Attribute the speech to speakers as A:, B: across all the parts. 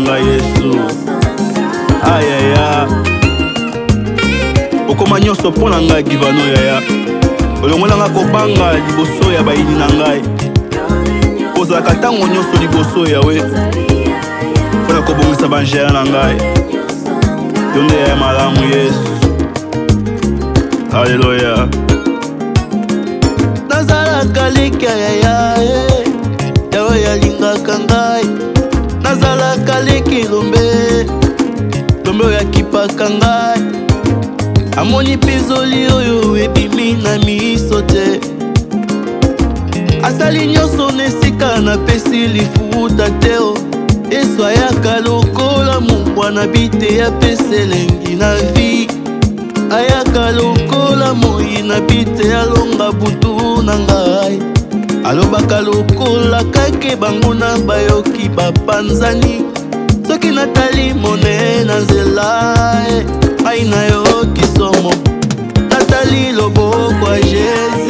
A: nanga yesu ayaya okoma nyonso mpo na ngai divano yaya olongolanga kobanga liboso ya bayini na ngai kozalaka ntango nyonso liboso yawe mpo na kobongisa banjela na ngai yo nde yaya malamu yesu aleluya nazalaka lika yaya alobaka ngai amoni mpinzoli oyo ebimi na miso te asali nyonso na esika napesi lifuta te o yesu ayaka lokola mokwana bite apesa elengi na vi ayaka lokola moi na bite alonga butu na ngai alobaka lokola kake bango na bayoki bapanzani soki natali mone na nzela eh, ai na yo kisomo natali loboko ya jésus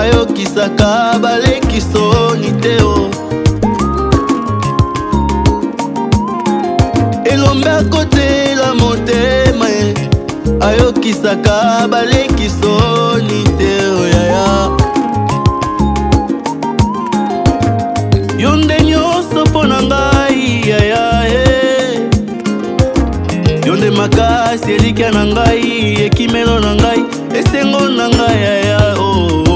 A: bayokisaka baleki soni te o elombe akotela motema ye ayokisaka baleki soni te o yaya yo nde nyonso mpo na ngai yaya e yo nde makasi elikya na ngai ekimelo na ngai esengo na ngai yaya o oh.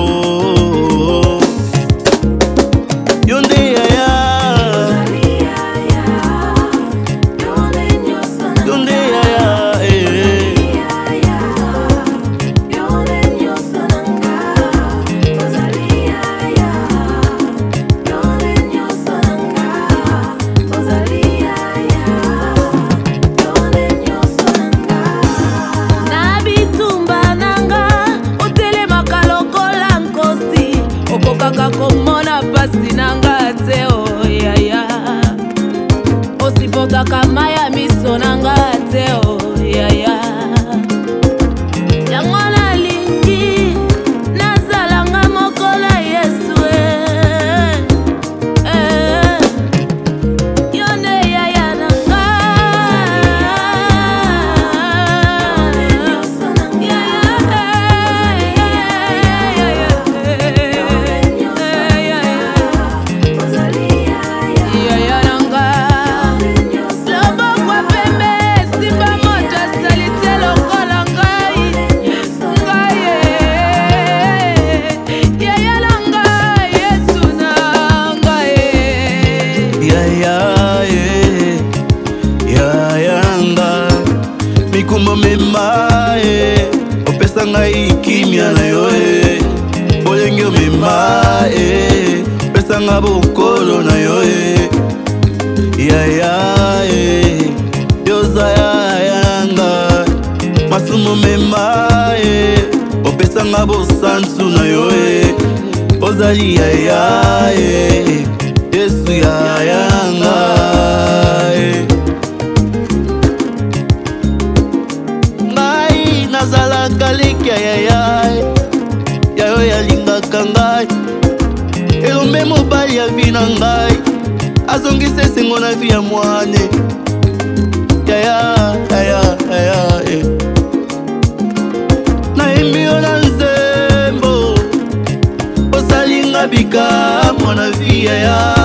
A: nanga bokolo na yo e yaya e yoza yaya nanga masumu mema e opesanga bosantu na yo e ozali yaya e yesu yaya nanga elombe mobali ya vi na ngai azongisa esengo na vi ya mwane yaya yaya yaya eh. nayembi yo na nzembo osalinga bikamwa na vi yaya